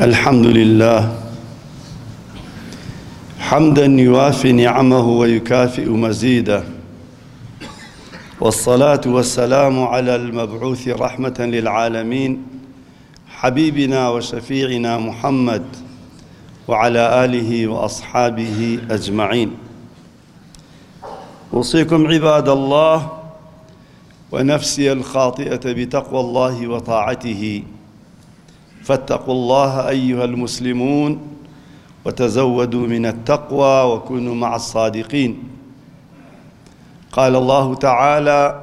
الحمد لله حمدا يوافي نعمه ويكافئ مزيده والصلاة والسلام على المبعوث رحمة للعالمين حبيبنا وشفيعنا محمد وعلى آله وأصحابه أجمعين أوصيكم عباد الله ونفسي الخاطئة بتقوى الله وطاعته وطاعته فاتقوا الله أيها المسلمون وتزودوا من التقوى وكونوا مع الصادقين قال الله تعالى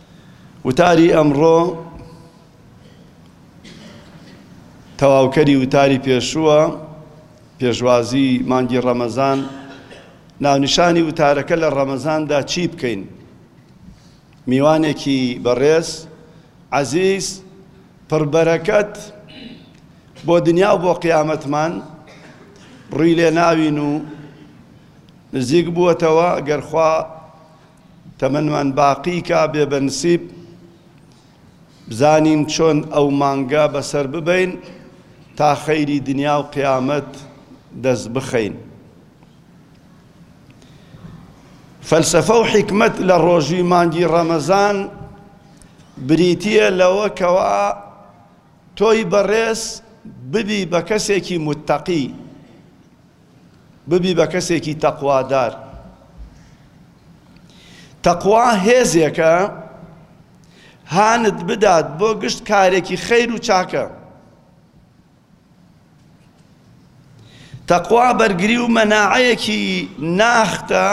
وتاری ئەمڕۆ تەواوکەری وتاری پێشووە پێشوازی مانگی ڕەمەزان ناونیشانی وتارەکە لە ڕەمەزاندا چی بکەین میوانێکی بەڕێز عەزیز پڕبەرەکەت بۆ دنیا و بۆ قیامەتمان ڕووی لێ ناوین و نزیک بووەتەوە گەرخوا تەمەنمان باقی کا بێ بە نسیب بزانین چۆن ئەو مانگە بەسەر ببەین تا خەیری دنیا و قیامەت دەست بخەین فەلسەفە و حیکمەت لە ڕۆژی مانگی ڕەمەزان بریتیە لەوە کەوا تۆی بەڕێز ببی بە کەسێکی متتەقی ببی بە کەسێکی تەقوادار. تەقوا هێزێکە هانت بدات بۆ گشت کارێکی خەیر و چاکە. تەقوا بەرگری و مەناعەیەکی ناختە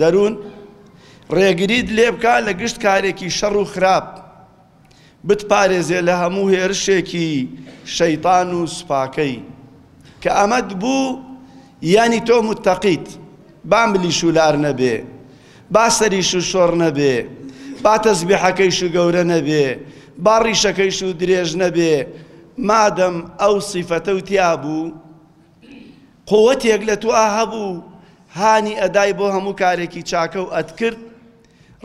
دەروون ڕێگریت لێ بکا لە گشت کارێکی شەڕ و خراپ. بتپارێزێ لە هەموو هێرشێکی شەیتان و سوپاکەی کە ئەمەت بوو یانی تۆ متەقیت با ملیش و لار نەبێ با سەریش و شۆڕ نەبێ با تەزبیحەکەیش و گەورە نەبێ با ڕیشەکەیش و درێژ نەبێ مادەم ئەو سیفەتە و تیا بوو قوتێک لە توا هەبوو هانی ئەدای بۆ هەموو کارێکی چاکە و ئەتکرد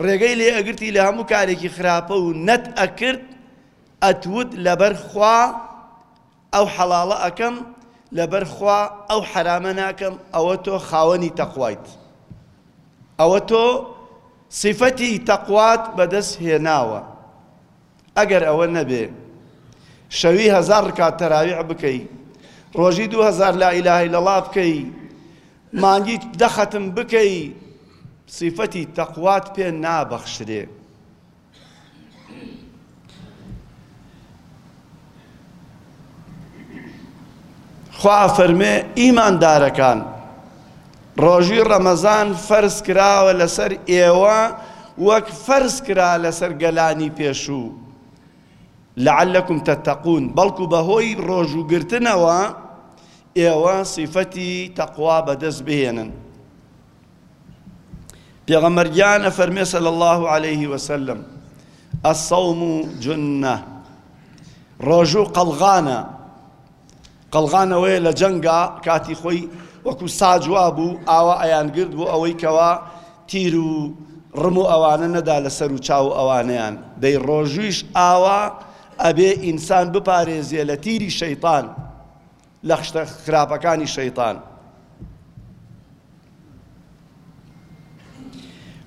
ڕێگەی لێ ئەگرتی لە هەموو کارێکی خراپە و نەت ئەکرد ئەتوت لەبەر خوا ئەو حەڵاڵە ئەکەم لەبەر خوا ئەو حەرامە ناکەم ئەوە تۆ خاوەنی تەقوایت ئەوە تۆ صفەتی تەقوات بەدەست هێناوە ئەگەر ئەوە نەبێ شەوی هەزار ڕکات تەراویح بکەی ڕۆژی دوو هەزار لا ئیلە لەڵا بکەی مانگی دەخەتم بکەی سیفەتی تەقوات پێ نابەخشرێ خوا فەرمێ ئیماندارەکان ڕۆژی ڕەمەزان فەرز کراوە لەسەر ئێوە وەک فەرز کرا لەسەر گەلانی پێشوو لەعلەکم تەتەقون بەڵکو بەهۆی ڕۆژوگرتنەوە ئێوە سیفەتی تەقوا بەدەست بهێنن پێغەمبەر گیان ئەفەرمێ صلی الله علیه وسلم الصوم جنە ڕۆژوو قەڵغانە قەڵغانەوەیە لە جەنگا کاتی خۆی وەکو ساجوا بوو ئاوا ئەیان گرت بۆ ئەوەی کەوا تیر و ڕم و ئەوانە نەدا لە سەر و چاو ئەوانیان دەی ڕۆژویش ئاوا ئەبێ ئینسان بپارێزیێ لە تیری شەیتان لە خشتە خراپەکانی شەیتان.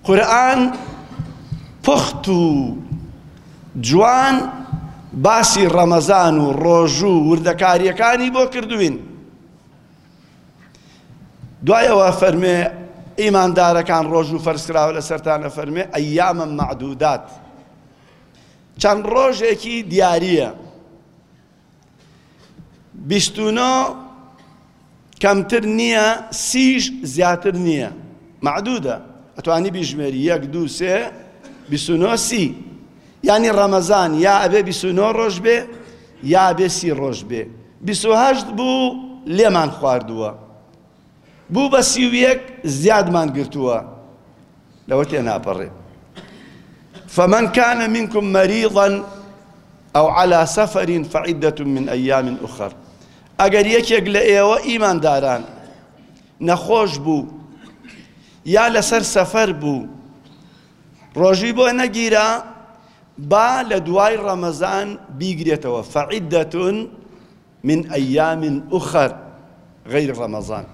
قورئان پوخت و جوان باسی ڕەمەزان و ڕۆژوو وردەکاریەکانی بۆ کردوین دوایەوە فەرمێ ئیماندارەکان ڕۆژ و فەرزکراوە لە سەرانە فەرمێ ئەیامە معدودات چەند ڕۆژێکی دیارە بیست و نۆ کەمتر نییە سیش زیاتر نییە معدودە ئەتوانی بیژمێری یەک دوو سێ بیست و نۆ سی یعنی ڕەمەزان یا ئەبێ بیست و نۆ ڕۆژ بێ یا ئەبێ سی ڕۆژ بێ بیست و هەشت بوو لێمان خواردووە بوو بە سی و یەک زیادمان گرتووە لەوە تێناپەڕێ فمن كان منكم مريضا أو على سفر فعدة من أيام أخر ئەگەر یەکێک لە ئێوە ئیمانداران نەخۆش بوو یا لەسەر سەفەر بوو ڕۆژی بۆ نەگیرا با لە دوای ڕەمەزان بیگرێتەوە فەعیدەتون من ایام اخر غیر رمضان.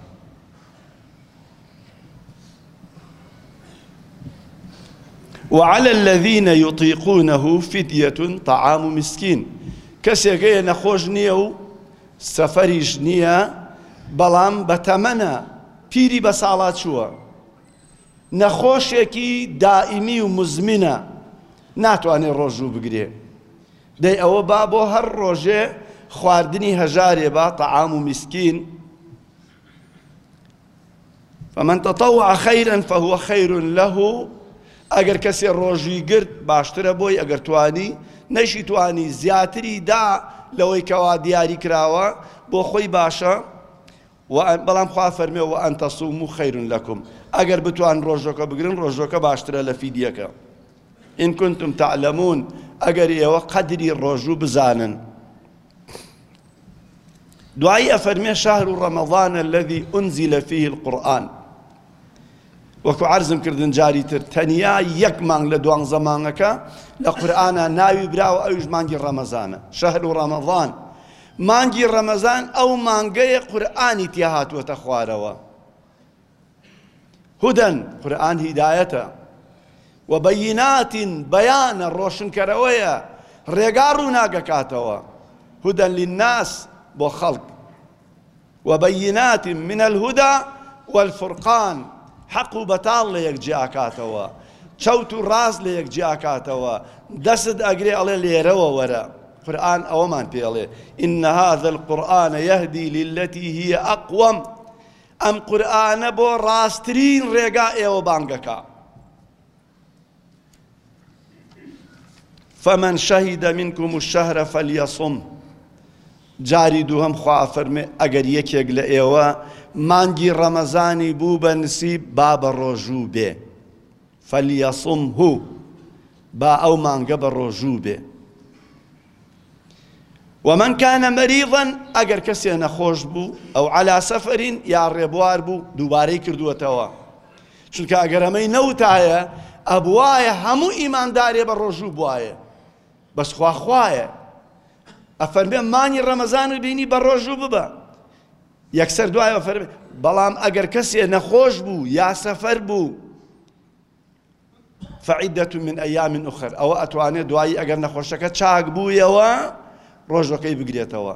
وعلى الذين يطيقونه فدية طعام مسكين کەسێک هەیە نەخۆش نییە و سەفەریش نییە بەڵام بەتەمەنە پیری بە ساڵا چووە نەخۆشێکی دائیمی و مزمنە ناتوانێت ڕۆژوو بگرێ دەی ئەوە با بۆ هەر ڕۆژێ خواردنی هەژارێ با طعام مسکین فمن تطوع خيرا فهو خير له ئەگەر کەسێ ڕۆژی گرت باشترە بۆی ئەگەر توانی نەشی توانی زیاتری دا لەوەی کەوا دیاری کراوە بۆ خۆی باشە بەڵام خوا فەرمێ و ئەنتەسووم و خەیرون لەکم ئەگەر بتوان ڕۆژەکە بگرن ڕۆژەکە باشترە لە فیدیەکە ان کنتم تعلمون ئەگەر ئێوە قەدری ڕۆژوو بزانن دوایی ئەفەرمێ شهر رمضان الذي انزل فيه القرآن وەکو عرضم کردن جاری تر تەنیا یەک مانگ لە دوان زەمانەکە لە قورآە ناوی براوە ئەوش مانگی ڕەمەزانە شەهر و ڕەمەزان مانگی ڕەمەزان ئەو مانگەیە قورآانی تێهاتوەتە خوارەوە هدی، قورئان هیدایەتە، و بەیینات، بەیانە، ڕۆشنکەرەوەیە، ڕێگا ڕووناک ئەکاتەوە، هدی للناس، بۆ خەڵک، و بەیینات من الهدی والفرقان، حەق و بەتاڵ لەیەک جیاکاتەوە، چەوت و ڕاست لەیەک جیاکاتەوە، دەستت ئەگرێ ئەڵێ لێرەوە وەرە، قورئان ئەوەمان پێ ئەڵێ، ان هذا القرآن یهدی للتی هی اقوم، ئەم قورئانە بۆ ڕاسترین ڕێگا ئێوە بانگەکە. فمن شهد منکم الشهر فلیصم جاری دووهم خوا فەرمێ ئەگەر یەکێک لە ئێوە مانگی ڕەمەزانی بوو بە نسیب با بە ڕۆژوو بێ فەلیەسم هو با ئەو مانگە بە ڕۆژوو بێ ومن کان مریضا ئەگەر کەسێ نەخۆش بوو ئەو علا سەفرین یا ڕێبوار بوو دووبارەی کردووەتەوە چونکە ئەگەر ئەمەی نەوتایە ئەبوایە هەموو ئیماندارێ بە ڕۆژوو بواە بەس خوا خوایە ئەفەرمێ مانی ڕەمەزان و بینی بە ڕۆژوو ببە یەکسەر دوای ئەفەرمێ بەڵام ئەگەر کەسێ نەخۆش بوو یا سەفەر بوو فعدە من ایام اخر ئەوە ئەتوانێت دوایی ئەگەر نەخۆشەکە چاک بوویەوە ڕۆژەکەی بگرێتەوە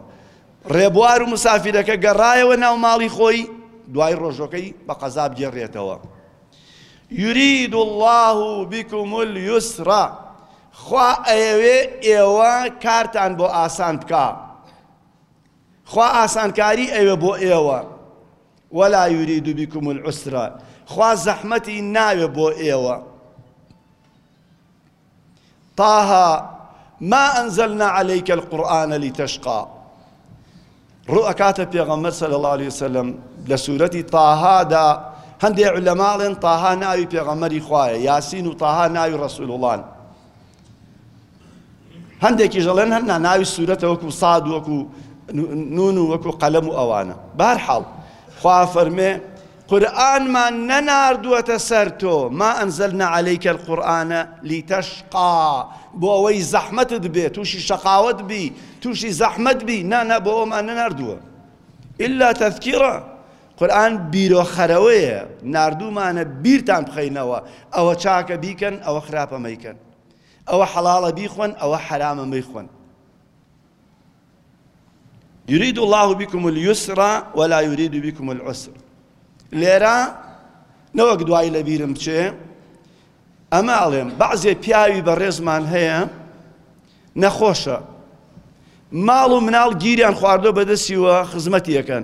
ڕێبوار و مسافرەکە گەڕایەوە ناو ماڵی خۆی دوای ڕۆژەکەی بە قەزاب گێڕێتەوە یورید الله بكم اليسر خوا ئەیەوێ ئێوە کارتان بۆ ئاسان بکە خوا ئاسانکاری ئەوێ بۆ ئێوە ولا یرید بکم العسر خوا زەحمەتی ناوێ بۆ ئێوە طه ما انزلنا عليك القرآن لتشقى ڕوو ئەکاتە پێغەمبەر صلی الله عليه وسلم لە سورەتی طهدا هەندێک علەماڵێن طه ناوی پێغەمبەری خوایە یاسین و طه ناوی ڕسول وڵان هەندێکیش دەڵێن هەر ناوی سوورەتە وەکو ساد وەکو نون و وەکو قەلەم و ئەوانە بار حاڵ خوا فەرمێ قورآنمان نەناردووەتە سەر تۆ ما ئەنزلنا عليك القرآن لتشقا بۆ ئەوەی زەحمەتت بێ تووشی شەقاوت بی تووشی زەحمەت بی نانا بۆ ئەومان نەناردووە إلا تذكرة قورئان بیرۆخەرەوەیە ناردوومانە بیرتان بخەینەوە، ئەوە چاکە بیکەن ئەوە خراپە مەیکەن، ئەوە حەڵاڵە بیخۆن ئەوە حەرامە مەیخۆن. یرید الله بکم اليسر ولا یرید بکم العسر لێرە نەوەک دوای لە بیرم بچێ ئەمە ئەڵێم بەعزێ پیاوی بەڕێزمان هەیە نەخۆشە ماڵ و مناڵ گیریان خواردۆ بەدەستیوە خزمەتیەکەن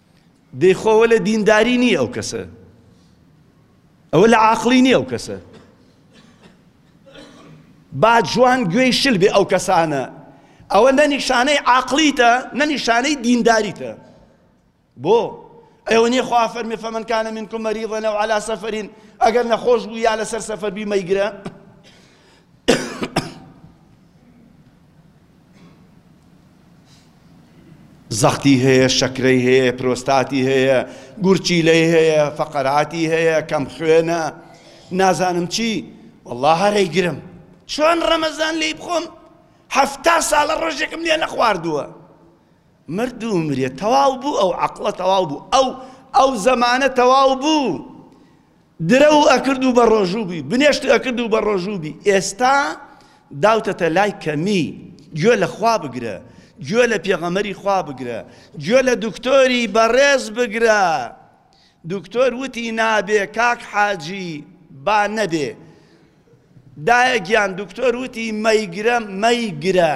دەی خۆ ئەوە لە دینداری نییە ئەو کەسە ئەوە لە عاقلی نییە ئەو کەسە با جوان گوێی شل بێ ئەو کەسانە ئەوە نە نیشانەی عاقلیتە نە نیشانەی دینداریتە بۆ ئەوە نیە خوا فەرمی فەمەکانە منکم مەریضە لەو علا سەفرین ئەگەر نەخۆش بوو یا لەسەر سەفەر بی مەیگرە زەختی هەیە شەکرەی هەیە پرۆستاتی هەیە گورچیلەی هەیە فەقەراتی هەیە کەم خوێنە نازانم چی والله هەرەی گرم چۆن ڕەمەزان لی بخۆم هەفتا ساڵە ڕۆژێکم لێ نەخواردووە مردوو مرێ تەواو بوو ئەو عقلە تەواو بوو ئەو ئەو زەمانە تەواو بوو درەو ئەکرد و بەڕۆژوو بووی، بنێشت ئەکرد و بەڕۆژوو بی، ئێستا داوتەتە لای کەمی، گوێ لە خوا بگرە، گوێ لە پێغەمبەری خوا بگرە، گوێ لە دکتۆری بەڕێز بگرە، دکتۆر وتی نابێ کاک حاجی با نەبێ، دایە گیان دکتۆر وتی مەیگرە مەیگرە،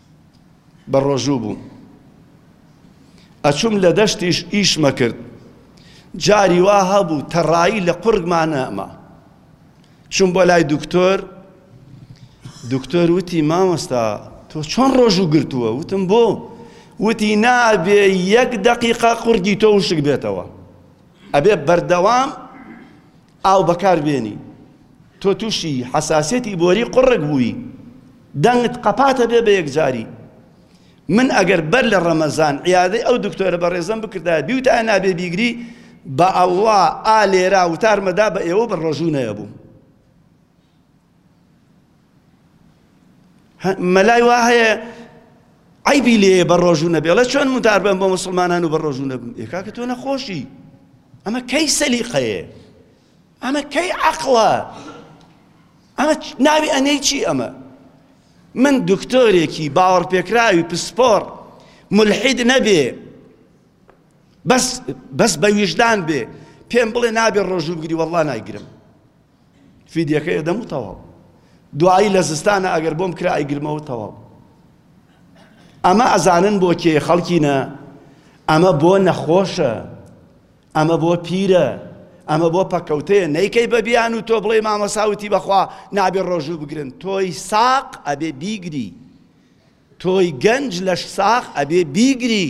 بە ڕۆژوو بووم ئەچوم لە دەشتیش ئیشمە کرد جاری وا هەبوو تەڕایی لە قڕگمانەمە چوم بۆ لای دکتۆر دکتۆر وتی مامۆستا تۆ چۆن ڕۆژ و گرتووە وتم بۆ وتی نابێ یەک دقیقا قورگی تۆ وشک بێتەوە ئەبێ بەردەوام ئاو بەکار بێنی تۆ توشی حەساسیەتی بۆری قوڕگ بووی دەنگت قەپاتە بێ بە یەکجاری من ئەگەر بەر لە ڕەمەزان عیادەی ئەو دکتۆرە بە ڕێزم بکردا بیوتە نابێ بیگری بە ئەڵڵا ئا لێرا وتارمەدا بە ئێوە بە ڕۆژوو نەیە بوو مەلای وا هەیە عیبی لێ بە ڕۆژوو نەبێ ڵە چۆن مدار بم بۆ مسلمانان و بە ڕۆژوو نەبم ئێکاکە تۆ نەخۆشی ئەمە کەی سەلیقەیە ئەمە کەی عقڵە ئەمە ناوی ئەنەی چی ئەمە من دکتۆرێکی باوەڕ پێکراوی پسپۆڕ ملحید نەبێ بەس بەس بە ویژدان بێ پێم بڵێ نابێ ڕۆژوو بگری وەڵڵا نایگرم فیدیەکەی ئەدەم و تەواو دوایی لە زستانە ئەگەر بۆم کرا ئەیگرمەوە تەواو ئەمە ئەزانن بۆ کێ خەڵکینە ئەمە بۆ نەخۆشە ئەمە بۆ پیرە ئەمە بۆ پەکەوتەیە نەیکەی بە بیان و تۆ بڵێ مامەساوتی بەخوا نابێ ڕۆژوو بگرن تۆی ساق ئەبێ بیگری تۆی گەنج لەش ساخ ئەبێ بیگری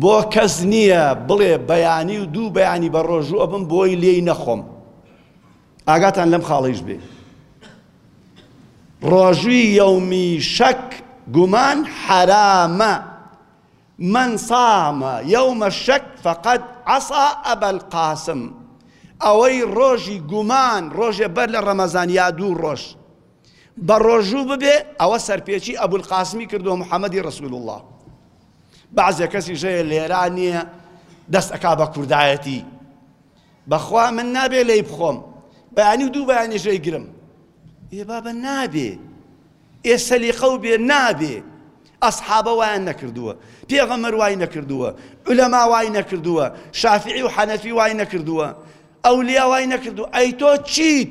بۆ کەس نییە بڵێ بەیانی و دوو بەیانی بە ڕۆژوو ئەبم بۆی لێی نەخۆم ئاگاتان لەم خاڵیش بێ ڕۆژووی یەومی شەک گومان حەرامە من صامە یەومە شەک فقط عصا ئەبە القاسم ئەوەی ڕۆژی گومان ڕۆژێ بەر لە ڕەمەزان یا دوو ڕۆژ بەڕۆژوو ببێ ئەوە سەرپێچی ئەبولقاسمی کردووە محەممەدی ڕسول الله بەعزێ کەسی ژەیە لێرا نییە دەست ئەک بە کوردایەتی بەخوا من نابێ لی بخۆم بەیانی و دوو بەیانی ژێی گرم ئێ بابە نابێ ئێ سەلیقە و بێ نابێ ئەسحابە وایان نەکردووە پێغەمەر وای نەکردووە علەما وای نەکردووە شافعی و حەنەفی وای نەکردووە ئەولیا وای نەکردو ئەی تۆ چیت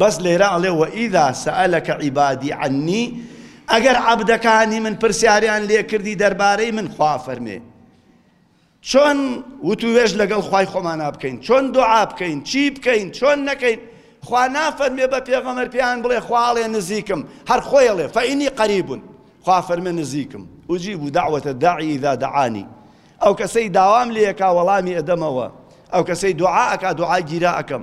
بەس لێرە ئەڵێ وەئیذا سەئەلەکە عیبادی عنی ئەگەر عەبدەکانی من پرسیاریان لێکردی دەربارەی من خوا فەرمێ چۆن وتوێژ لەگەڵ خوای خۆمانا بکەین چۆن دوعا بکەین چی بکەین چۆن نەکەین خوا نافەرمێ بە پێغەمەر پێیان بڵێ خواڵێ نزیکم هەر خۆیڵێ فەینی قەریبون خوا فەرمێ نزیکم وجیب و داوەتە داعی ئیدا دەعانی ئەو کەسەی داوام لێکا وەڵامی ئەدەمەوە ئەو کەسەی دوعا ئەکا دوعا گیرا ئەکەم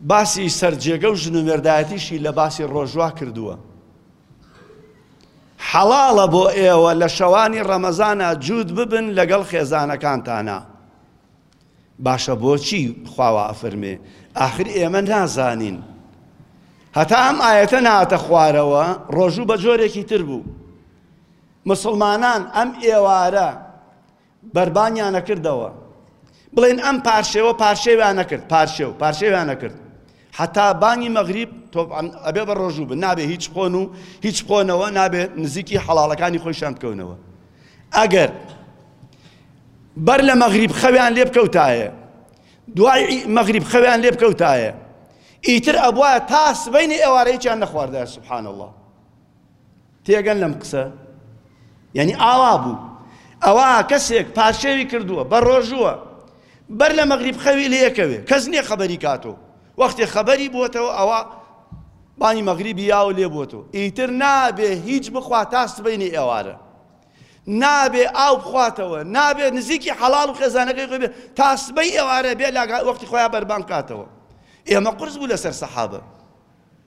باسی سەرجێگە و ژنومێردایەتیشی لە باسی ڕۆژوا کردووە. حەڵاڵە بۆ ئێوە لە شەوانی ڕەمەزانە جووت ببن لەگەڵ خێزانەکانتانە. باشە بۆچی خواوە ئەفرمێ ئاخر ئێمە نازانین. هەتا ئەم ئاەتە ناتە خوارەوە ڕۆژوو بە جۆرێکی تر بوو. مسلمانان ئەم ئێوارە بەربانیانە کردەوە بڵێن ئەم پارشێوە پارشێویانە کرد پارشێو پارشێویانە کرد حتا بانگی مەغریب تۆبعەن ئەبێ بە ڕۆژوو بن نابێ هیچ خۆن و هیچ خۆنەوە نابێ نزیکی حەڵاڵەکانی خۆیشان بکەونەوە ئەگەر بەر لە مەغریب خەویان لێ بکەوتایە دوای مەغریب خەویان لێ بکەوتایە ئیتر ئەبواە تا سبینی ئێوارەیەکیان نەخواردە سبحان الله تێگەن لەم قسە یانی ئاوا بوو ئەوا کەسێک پارشێوی کردووە بە ڕۆژووە بەر لە مەغریب خەوی لێکەوێ کەس نییە خەبەری کاتۆ وەختێ خەبەری بووەتەوە ئەوە بانی مەغریبی یاوە لێ بووەتەوە ئیتر نابێ هیچ بخوا تا سبەینی ئێوارە نابێ ئاو بخواتەوە نابێ نزیکی حەڵال و خێزانەکەی خۆی بێ تا سبەی ئێوارە بێ لاگا وەختی خۆیان بەربان کاتەوە ئێمە قرس بوو لەسەر سەحابە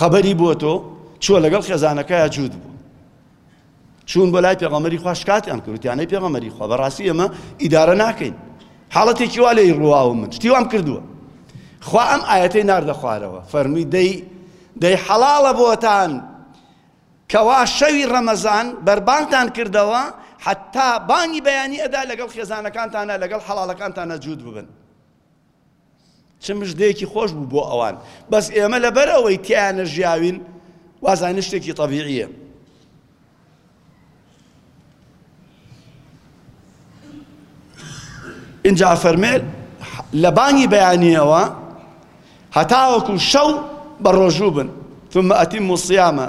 خەبەری بۆ تۆ چووە لەگەڵ خێزانەکەی جوود بوو چوون بۆ لای پێغەمەری خوا شکاتیان کردوتیانەی پێغەمەری خوا بەڕاستی ئێمە ئیدارە ناکەین حاڵەتێکی وا لێی ڕواوە من شتی وام کردووە خوا ئەم ئاەتەی ناردە خوارەوە فەرمی دەی دەی حەڵاڵە بۆتان کەوا شەوی ڕەمەزان بەربانتان کردەوە حتا بانی بەیانی ئەدا لەگەڵ خێزانەکانتانە لەگەڵ حەڵالەکانتانە جوود ببن چ مژدەیەکی خۆش بوو بۆ ئەوان، بەس ئێمە لەبەر ئەوەی تیا نەژیاوین وازانین شتێکی تەبیعییە. ئینجا فەرمێ لە بانگی بەیانیەوە هەتاوەکو شەو بە ڕۆژوو بن ثم ئەتیم و سیامە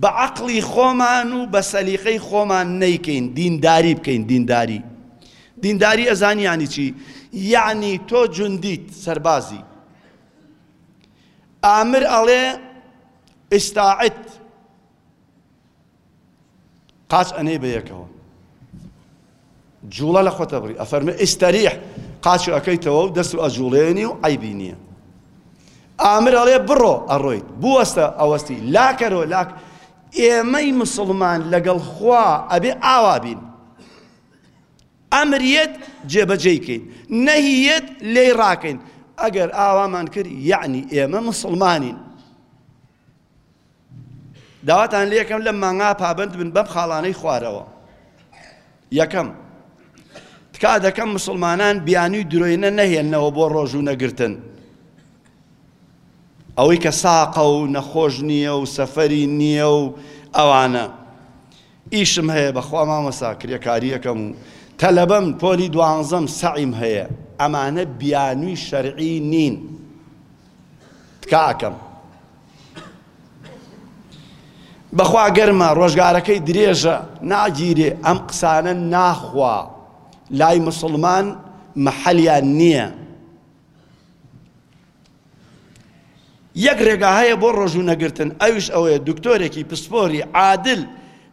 بە عەقڵی خۆمان و بە سەلیقەی خۆمان نەیکەین دینداری بکەین دینداری دینداری ئەزانی یانی چی یعنی تۆ جوندیت سەربازی ئامر ئەڵێ ئستاعت قاچ ئەنەی بە یەکەوە جوڵە لە خۆت ئەبڕی ئەفەرمێ ئیستەریح قاچ ئەکەیتەوە و دەست و ئەجوڵێنی و عیبی نییە ئامر ئەڵێ بڕۆ ئەڕۆیت بوەستە ئەوەستی لاکەرۆ لاک ئێمەی مسلمان لەگەڵ خوا ئەبێ ئاوا بین ئەمریت جێبەجێی کەین نەهیەت لێی ڕاکەین ئەگەر ئاوامان کرد یعنی ئێمە مسلمانین داواتان لێکەم لەم مانگا پابەند بن بەم خاڵانەی خوارەوە یەکەم تکا دەکەم مسلمانان بیانوی درۆینە نەهێنەوە بۆ ڕۆژوو نەگرتن ئەوەی کە ساقە و نەخۆش نییە و سەفەری نییە و ئەوانە ئیشم هەیە بەخوا مامەسا کرێکاریەکەم و تەلەبەم پۆلی دوانزەم سەعیم هەیە ئەمانە بیانوی شەرعی نین. تکا ئەکەم بەخوا گەرمە ڕۆژگارەکەی درێژە ناگیرێ ئەم قسانە ناخوا لای مسلمان محلیان نییە یەک ڕێگا هەیە بۆ ڕۆژوو نەگرتن ئەوش ئەوەیە دکتۆرێکی پسپۆری عادل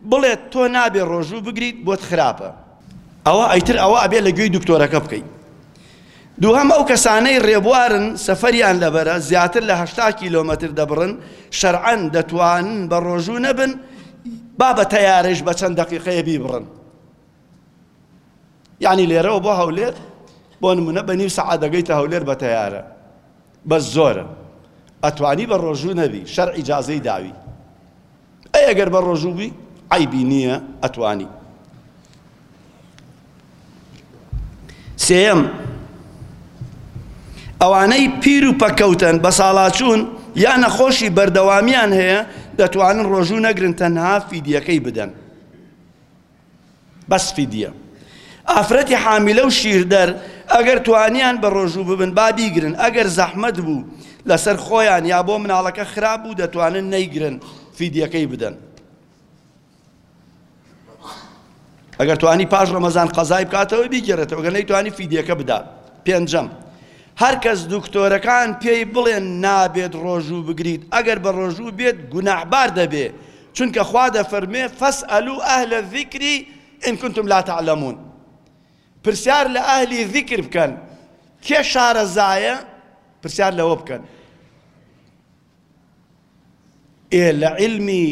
بڵێت تۆ نابێ ڕۆژوو بگریت بۆت خراپە ئەوە ئەیتر ئەوە ئەبێ لە گوێی دکتۆرەکە بکەیت دووهەم ئەو کەسانەی ڕێبوارن سەفەریان لەبەرە زیاتر لە هەشتا کیلۆمەتر دەبڕن شەرعەن دەتوانن بە ڕۆژوو نەبن با بە تەیارەش بە چەند دەقیقەیە بیبڕن یعنی لێرەوە بۆ هەولێر بۆ نمونە بە نیو سەعات دەگەیتە هەولێر بە تەیارە بەس زۆرە ئەتوانی بە ڕۆژوو نەبی شەرع ئیجازەی داوی ئەی ئەگەر بە ڕۆژوو بی عیبی نییە ئەتوانی سێەم ئەوانەی پیر و پەکەوتن بە ساڵاچوون یا نەخۆشی بەردەوامیان هەیە دەتوانن ڕۆژوو نەگرن تەنها فیدیەکەی بدەن بەس فیدیە ئافرەتی حامیلە و شیردەر ئەگەر توانیان بەڕۆژوو ببن با بیگرن ئەگەر زەحمەت بوو لەسەر خۆیان یا بۆ مناڵەکە خراپ بوو دەتوانن نەیگرن فیدیەکەی بدەن ئەگەر توانی پاش ڕەمەزان قەزای بکاتەوە بیگەرێتەوە گە نەیتوانی فیدیەکە بدا پێنجەم هەرکەس دکتۆرەکان پێی بڵێن نابێت ڕۆژوو بگریت ئەگەر بە ڕۆژوو بێت گوناحبار دەبێ چونکە خوا دەفەرموێ فاسئلو اهل الذکر ان کنتم لا تعلمون پرسیار لە ئەهلی ذیکر بکەن کێ شارەزایە پرسیار لەوە بکەن ئێ لە عیلمی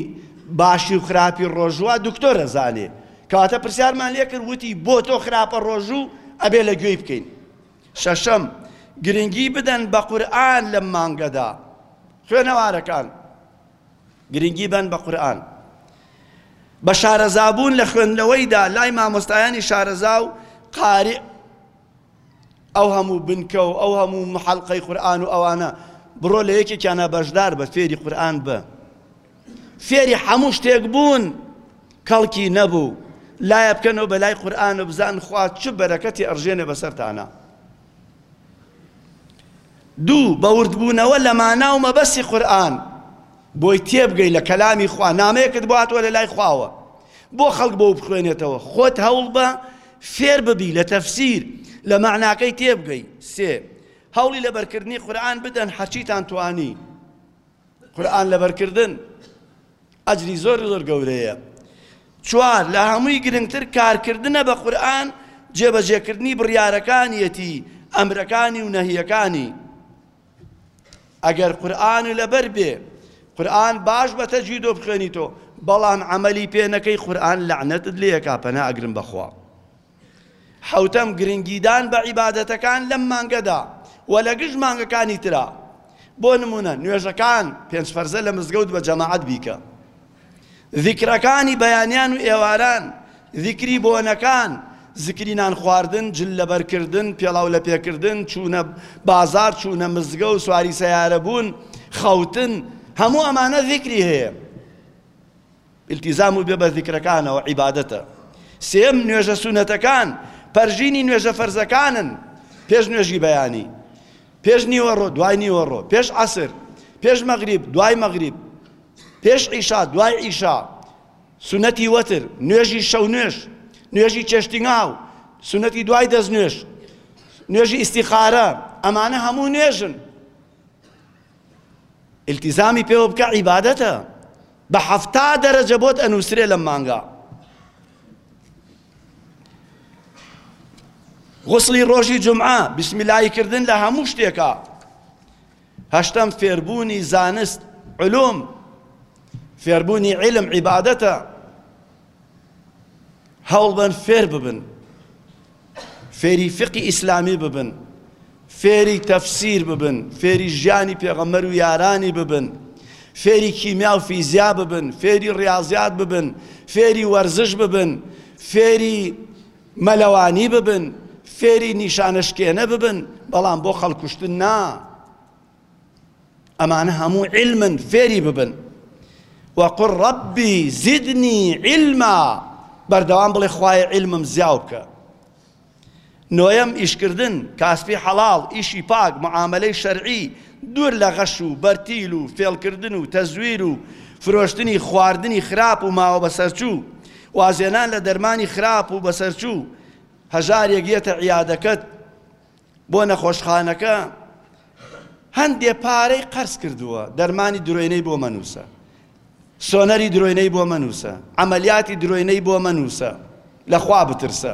باشی و خراپی ڕۆژوە دکتۆر ئەزانێ کەواتە پرسیارمان لێ کرد وتی بۆ تۆ خراپە ڕۆژوو ئەبێ لە گوێی بکەین شەشەم گرنگی بدەن بە قورئان لەم مانگەدا خوێنەوارەکان گرنگی بەن بە قورئان بە شارەزابوون لە خوێندنەوەیدا لای مامۆستایانی شارەزا و قارئ ئەو هەموو بنکە و ئەو هەموو محەڵقەی قورئان و ئەوانە بڕۆ لە یەکێکیانە بەشدار بە فێری قورئان بە فێری هەموو شتێک بوون کەڵکی نەبوو لایە بکەنەوە بە لای قورآن و بزان خوا چ بەرەکەتی ئەڕژێنە بەسەرتانە دوو بەوردبوونەوە لە مانا و مەبەسی قورآن بۆی تێبگەی لە کەلامی خوا نامەیەکت باتوە لە لای خواوە بۆ خەڵک بۆ بخوێنێتەوە خۆت هەوڵ بە فێر ببی لە تەفسیر لە مەعناکەی تێبگەی سێ هەوڵی لەبەرکردنی قورئان بدەن هەرچیتان توانی قورئان لەبەرکردن ئەجری زۆر زۆر گەورەیە چوار لە هەمووی گرنگتر کارکردنە بە قورئان جێبەجێکردنی بڕیارەکانیەتی ئەمرەکانی و نەهیەکانی ئەگەر قورئان لەبەر بێ قورئان باش بە تەجویدۆ بخوێنیتۆ بەڵام عملی پێ نەکەی قورئان لەعنەتت لێکا پەنا ئەگرم بەخوا حوتەم گرنگیدان بە عیبادەتەکان لەم مانگەدا و لە گشت مانگەکانی ترا بۆ نمونە نوێژەکان پێنج فەرزە لە مزگەوت بە جەماعەت بیکە زیکرەکانی بەیانیان و ئێواران، زیکری بۆنەکان، زیکری نان خواردن، جل لەبەر کردن، پێڵاو لە پێ کردن، چوونە بازاڕ، چوونە مزگە و سواری سەیارە بوون، خەوتن، هەموو ئەمانە زیکری هەیە. ئیلتیزام و بێ بە زیکرەکانەوە عیبادەتە. سێیەم، نوێژە سونەتەکان، پەرژینی نوێژە فەرزەکانن، پێش نوێژی بەیانی، پێش نیوەڕۆ، دوای نیوەڕۆ، پێش عەسر، پێش مەغریب، دوای مەغریب، پێش عیشا، دوای عیشا، سوننەتی وەتر، نوێژی شەونوێژ، نوێژی چێشتنگاو، سوننەتی دوای دەستنوێژ، نوێژی ئیستیخارە، ئەمانە هەموو نوێژن. التزامی پێوە بکە عیبادەتە بە حەفتا دەرەجە بۆت ئەنووسرێ لەم مانگا غسلی ڕۆژی جمعە بسم اللهی کردن لە هەموو شتێکە هەشتەم، فێربوونی زانست، علوم، فێربوونی عیلم عیبادەتە، هەوڵبەن فێر ببن، فێری فقی ئیسلامی ببن، فێری تەفسیر ببن، فێری ژیانی پێغەمبەر و یارانی ببن، فێری کیمیا و فیزیا ببن، فێری ڕیاضیات ببن، فێری وەرزش ببن، فێری مەلەوانی ببن فێری نیشانە شکێنە ببن بەڵام بۆ خەڵکوشتن نا ئەمانە هەموو علمن فێری ببن وەقڕ ڕەبی زیدنی علما بەردەوام بڵێ خوایە علمم زیاو بکە نۆیەم ئیشکردن کاسپی حەڵاڵ ئیشی پاک معاملەی شەرعی دوور لە غەش و بەرتیل و فێڵکردن و تەزویر و فرۆشتنی خواردنی خراپ و ماوە بەسەرچوو، وازهێنان لە دەرمانی خراپ و بەسەرچوو، هەژارێک یەتە عیادەکەت بۆ نەخۆشخانەکە هەندێ پارەی قەرز کردووە، دەرمانی درۆینەی بۆ مەنووسە، سۆنەری درۆینەی بۆ مەنووسە، عەمەلیاتی درۆینەی بۆ مەنووسە، لە خوا بترسە.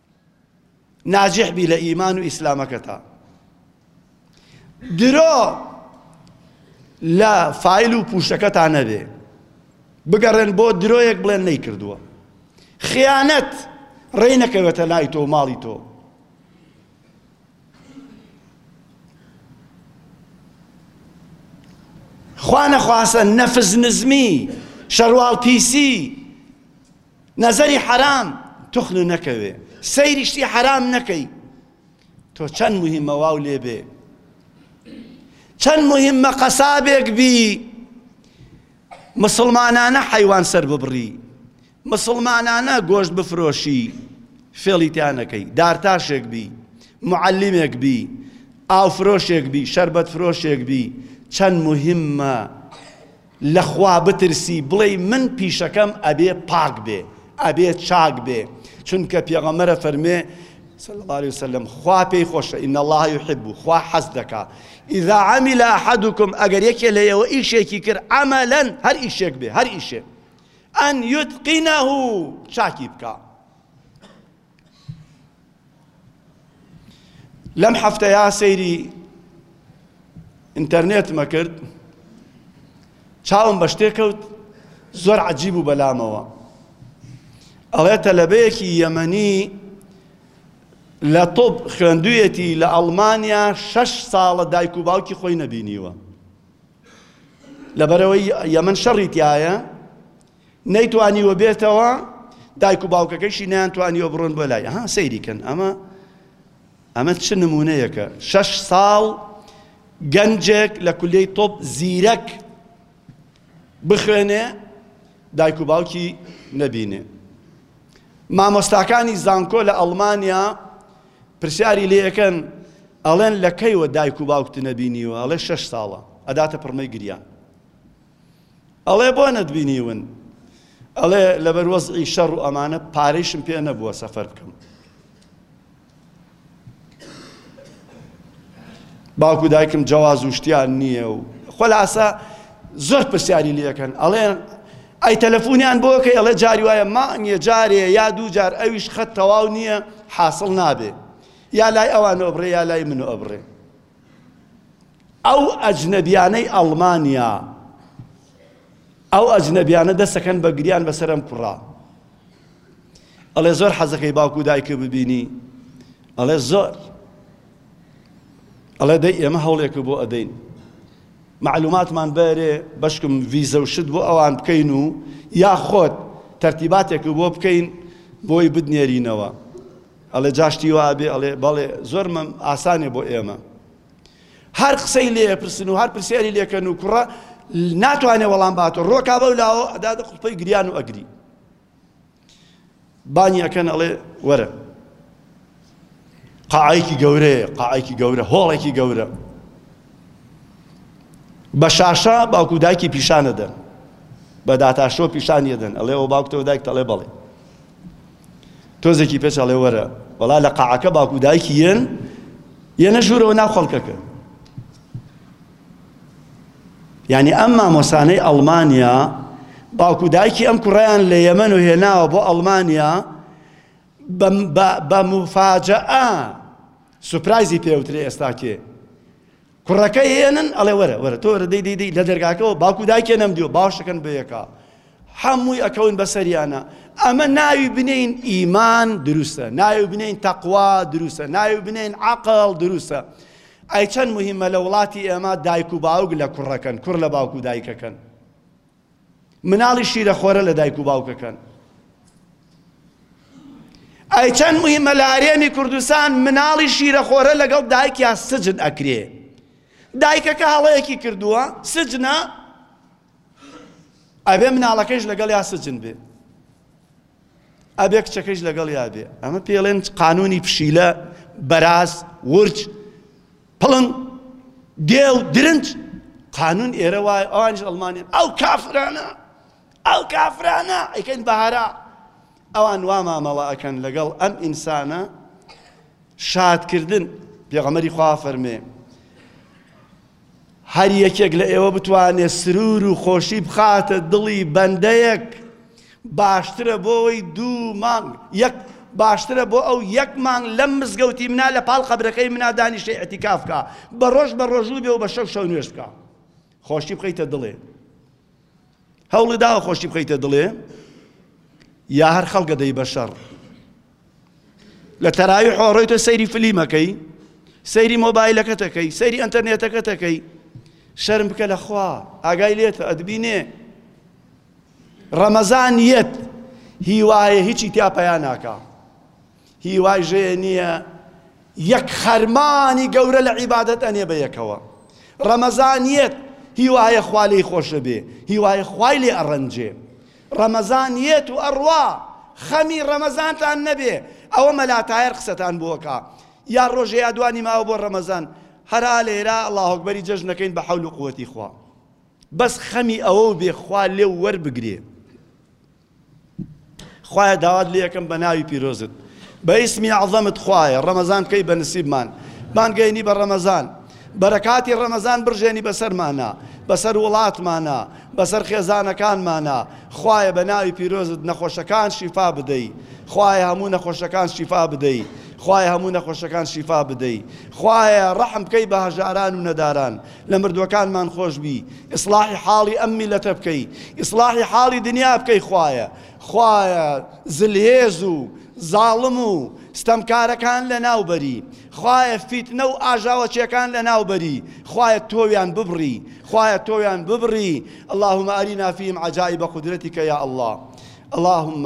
ناجیح بی لە ئیمان و ئیسلامەکەتا درۆ لە فایل و پوشتەکەتا نەبێ بگەڕێن بۆ درۆیەک بڵێن نەی کردووە خیانەت ڕێ نەکەوێتە لای تۆ ماڵی تۆ خوانەخواسە نەفز نزمی شەرواڵ پیسی نەزەری حەرام توخن نەکەوێ سەیری شتی حەرام نەکەی تۆ چەند مهمە واو لێ بێ چەند مهمە قەسابێک بی مسلمانانە حیوان سەر ببڕی مسلمانانە گۆشت بفرۆشی فێڵیتانەکەی دارتاشێک بی معلمێک بی ئاو فرۆشێک بی شربەت فرۆشێک بی چەند مهمە لەخوا بترسی بڵێی من پیشەکەم ئەبێ پاک بێ ئەبێ چاک بێ چونکە پێغەمەرە فەرمێ صلى الله عليه وسلم خوا پێی خۆشە ان الله يحب خوا حەز دەکا اذا عمل احدكم ئەگەر یەکێ لە ئێوە ئیشێکی کرد عملا هەر ئیشێک بێ هەر ئیشێ ان يتقنه چاکی بکا لەم هەفتەیە سەیری ئینتەرنێتمە کرد چاوم بە شتێک کەوت زۆر عەجیب و بەلامەوە ئەڵێ تەلەبەیەکی یەمەنی لە تۆپ خوێندویەتی لە ئەڵمانیا شەش ساڵە دایک و باوکی خۆی نەبینیوە لەبەرەوەی یەمن شەڕی تایە نەیتوانیوە بێتەوە دایک و باوکەکەشی نیان توانیوە بڕۆن بۆ لای ها سەیریکەن ئەمە ئەمە چ نمونەیەکە شەش ساڵ گەنجێک لە کولی تۆپ زیرەک بخوێنێ دایک و باوکی نەبینێ مامۆستاکانی زانکۆ لە ئەڵمانیا پرسیاری لەکەن ئەڵێن لە کەیوە دایک و باوکت نەبینیوە ئەڵێ شەش ساڵە ئەداتە پڕمەی گریان ئەڵێ بۆ نەتبینیون ئەڵێ لەبەر وەزعی شەڕ و ئەمانە پارەیشم پێ نەبووە سەفەر بکەم باوکو دایکم جواز و شتیان نییە و خۆلاسە زۆر پرسیاری لەکەن ئەڵێ ئەی تەلەفۆنیان بۆ کە ئەڵێ جاری وایە مانگە جارێ یا دوو جار ئەویش خەت تەواو نییە حاصل نابێ یا لای ئەوان ئۆبرێ یا لای من ئۆبرێ ئەو ئەجنەبیانەی ئەڵمانیا ئەو ئەجنەبیانە دەسەکەن بە گریان بەسەرم کوڕا ئەڵێ زۆر حەزەکەی باوکو و دایکە ببینی ئەڵێ زۆر ئەڵێ دەی ئێمە هەوڵێک بۆ ئەدەین معلوماتمان بەرێ بەشکم ویزە و شت بۆ ئەوان بکەین و یاخۆت تەرتیباتێک بۆ بکەین بۆی بدنێرینەوە ئەڵێ جاشتی وا ئەبێ؟ ئەڵێ بەڵێ، زۆر ئاسانێ بۆ ئێمە. هەر قسەی لێ ئەپرسن و هەر پرسیاری لێکەن و کوڕە ناتوانێ وەڵام باتەوە، ڕۆکا بەو لاوە ئەداتە قوپەی گریان و ئەگری. بانگی ئەکەن ئەڵێ وەرە. قاعەیەکی گەورەیە، قاعەیەکی گەورە، هۆڵێکی گەورە. بە شاشە باوک و دایکی پیشانەدەن بە داتاشۆ پیشانیدەن ئەڵێ ئەو باوکتەوە دایک دەڵێ بەڵێ تۆزێکی پێچ ئەڵێ وەرە وەڵا لە قاعەکە باوک و دایکی یەن یەنە ژوورەوە ناو خەڵکەکە یعنی ئەم مامۆسانەی ئەڵمانیا باوک و دایکی ئەم کوڕیان لە یەمەن و هێناوە بۆ ئەڵمانیا بە مفاجەئە سوپرایزی پێوترێ ئێستاکێ کوڕەکەی هێنن ئەڵێ وەرە وەرە تۆ وەرە دەی دەی دەی لە دەرگاکەەوە باوکو دایکێ نەمدیوە باشەکەن بەیەکە هەمووی ئەکەون بەسەریانە ئەمە ناوی بنین ئیمان دروستە ناوی بنین تەقوا دروستە ناوی بنین عقل دروستە ئەی چەند مهمە لە وڵاتی ئێمە دایک و باوک لە کوڕەکەن کوڕ لە باوک و دایکەکەن مناڵی شیرە خۆرە لە دایک و باوکەکان. ئای چەند مهمە لە هەرێمی کوردستان مناڵی شیرە خۆرە لەگەڵ دایکیا سجن ئەکرێ دایکەکە هەڵەیەکی کردووە سجنە ئەبێ مناڵەکەش لەگەڵ یا سجن بێ ئەبێ کچەکەیش لەگەڵیا بێ ئەمە پێڵێن قانونی پشیلە بەراز ورچ پڵنگ دێو درنج قانون ئێرە وای ئەوانش ئەڵمانین ئەو کافرانە ئەو کافرانە ئەیکەین بەهارا ئەوان وا مامەڵە ئەکەن لەگەڵ ئەم ئینسانە شادکردن پێغەمەری خوا فەرمێ هەر یەکێک لە ئێوە بتوانێت سروور و خۆشی بخاتە دڵی بەندەیەک باشترە بۆ ئەوەی دوو مانگ یەک باشترە بۆ ئەو یەک مانگ لەم مزگەوتی منا لە پاڵ قەبرەکەی منا دانیشتە ئەتیکاف بکە بە ڕۆژ بە ڕۆژوو بێ و بە شەو شەو نوێژ بکە خۆشی بخەیتە دڵێ هەوڵی داوە خۆشی بخەیتە دڵێ یا هەر خەڵکە دەی بە شەڕ لە تەراوی حۆڕۆی تۆ سەیری فلیمەکەی سەیری مۆبایلەکەتەکەی سەیری ئەتەرنێتەکەتەکەی شەرم بکە لە خوا ئاگای لێتە ئەدبینێ ڕەمەزان یەت هیوایە هیچی تیا پیا ناکە هیوای ژەیە نیە یەک خەرمانی گەورە لە عیبادەت ئەنێ بە یەکەوە ڕەمەزان یەت هیوایە خوا لێی خۆشەبێ هیوایە خوای لێ ئەڕەنجێ ڕەمەزان یەت و ئەڕوا خەمی ڕەمەزانتان نەبێ ئەوە مەلا تایەر قسەتان بۆ ئەکا یا ڕۆژێ یا دوانی ماوە بۆ ڕەمەزان هەرا لێرا اللە اکبری جەژنەکەین بە حەول و قوەتی خوا بەس خەمی ئەوەو بێ خوا لێو وەربگرێ خوایە داوات لێکەم بە ناوی پیرۆزت بە ئیسمی عەظەمت خوایە ڕەمەزان بکەی بە نسیبمان بانگەێنی بە ڕەمەزان بەرەکاتی ڕەمەزان برژێنی بەسەرمانە بەسەر وڵاتمانە بەسەر خێزانەکانمانە خوایە بە ناوی پیرۆزت نەخۆشەکان شیفا بدەی خوایە هەموو نەخۆشەکان شیفا بدەی خوایە هەموو نەخۆشەکان شیفا بدەی خوایە ڕەحم بکەی بە هەژاران و نەداران لە مردوەکانمان خۆش بی ئیسڵاحی حاڵی ئەم میلەتە بکەی ئیسڵاحی حاڵی دنیا بکەی خوایە خوایە زلهێز و زاڵم و ستەمکارەکان لە ناوبەری خوایە فیتنە و ئاژاوەچیەکان لە ناوبەری خوایە تۆویان ببڕی خوایە تۆویان ببڕی اللهم ئەرینا فیم عجائب قدرتك یا الله اللهم